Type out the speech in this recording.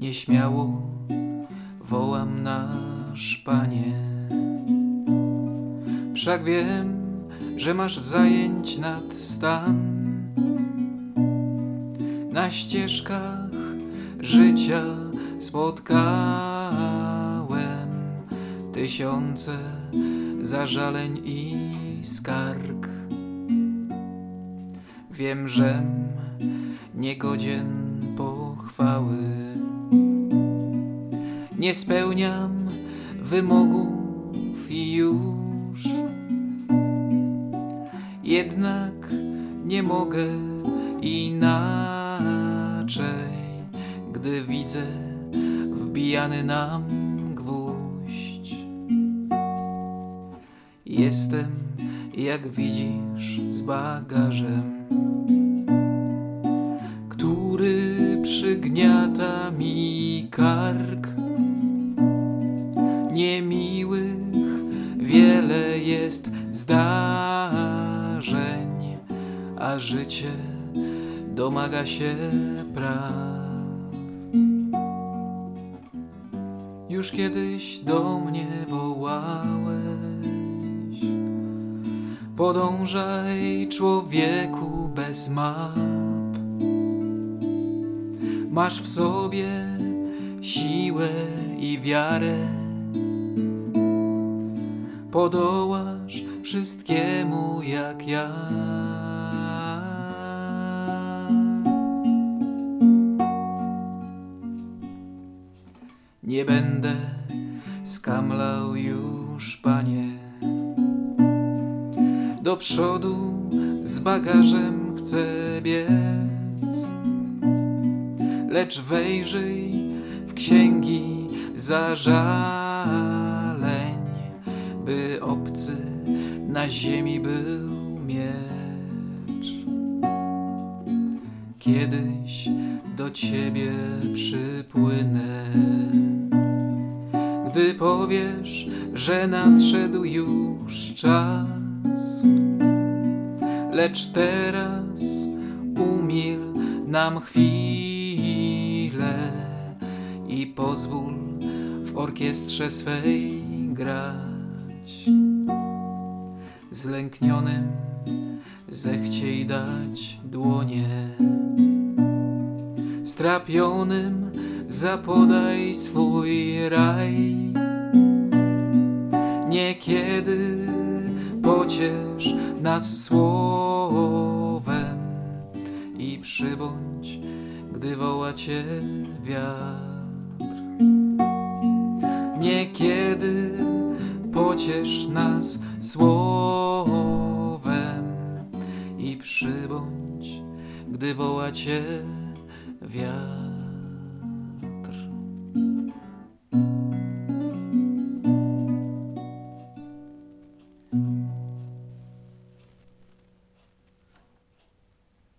Nieśmiało wołam nasz Panie. Wszak wiem, że masz zajęć nad stan. Na ścieżkach życia spotkałem tysiące zażaleń i skarg. Wiem, że niegodzien pochwały. Nie spełniam wymogów już. Jednak nie mogę inaczej, gdy widzę wbijany nam gwóźdź. Jestem, jak widzisz, z bagażem który przygniata mi kark. A życie domaga się praw. Już kiedyś do mnie wołałeś, podążaj człowieku bez map. Masz w sobie siłę i wiarę. Podołasz wszystkiemu jak ja. Nie będę skamlał już, panie. Do przodu z bagażem chcę biec lecz wejrzyj w księgi zażaleń, by obcy na ziemi był miecz. Kiedyś do ciebie przypłynę, gdy powiesz, że nadszedł już czas, lecz teraz umil nam chwilę i pozwól w orkiestrze swej grać. Zlęknionym zechciej dać dłonie, strapionym zapodaj swój raj. Niekiedy pociesz nas słowem i przybądź gdy woła cię wiatr. Niekiedy pociesz nas słowem i przybądź, gdy woła cię wiatr.